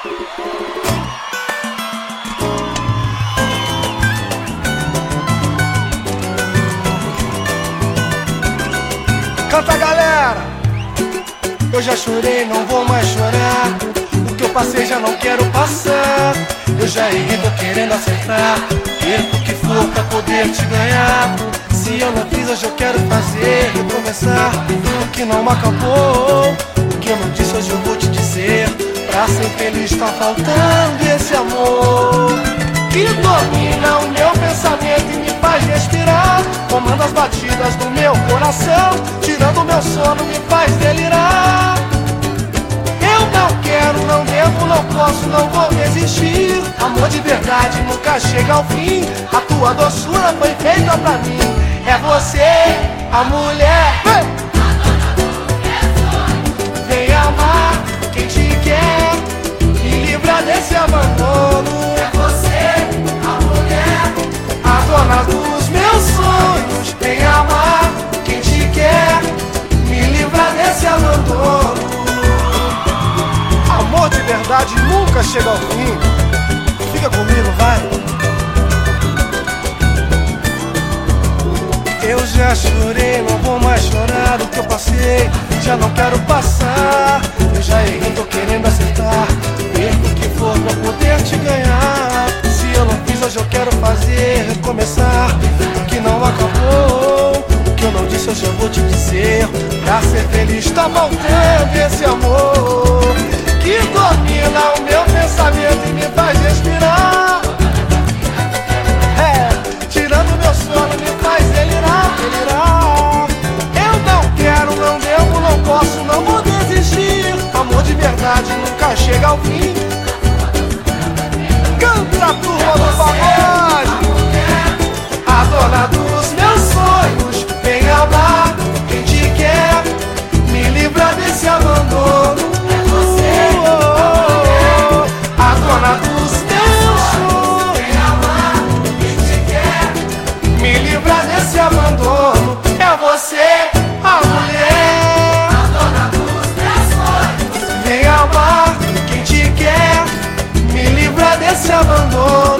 Canta galera! Eu já chorei, não vou mais chorar. O que eu passei já não quero passar. Eu já errei, tô querendo acertar. Perco o que for pra poder te ganhar. Se eu não fiz, hoje eu quero fazer. Recomeçar o que não acabou. Ser feliz tá faltando esse amor. Que domina o meu pensamento e me faz respirar. Comanda as batidas do meu coração. Tirando o meu sono, me faz delirar. Eu não quero, não devo, não posso, não vou resistir. Amor de verdade nunca chega ao fim. A tua doçura foi feita pra mim. É você, a mulher. Nunca chega ao fim. Fica comigo, vai. Eu já chorei, não vou mais chorar do que eu passei. Já não quero passar. Eu já errei, tô querendo acertar. Perco o que for pra poder te ganhar. Se eu não fiz, hoje eu quero fazer. Recomeçar o que não acabou. O que eu não disse, hoje eu vou te dizer. Pra ser feliz, tá faltando esse amor. liberdade nunca chega ao fim. Canta a turma do pagode. A dona dos meus sonhos, vem amar quem te quer, me livra desse abandono. É é a dona dos meus sonhos, vem ao quem te quer, me livra desse abandono. nevermore.